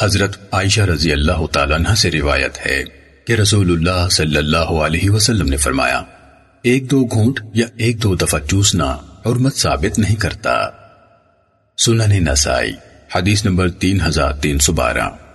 حضرت عائشہ رضی اللہ تعالیٰ عنہ سے روایت ہے کہ رسول اللہ صلی اللہ علیہ وسلم نے فرمایا، ایک دو گھونٹ یا ایک دو دفعہ چوسنا اور مت ثابت نہیں کرتا۔ سنن نسائی، حدیث نمبر تین ہزار تین سو بارہ۔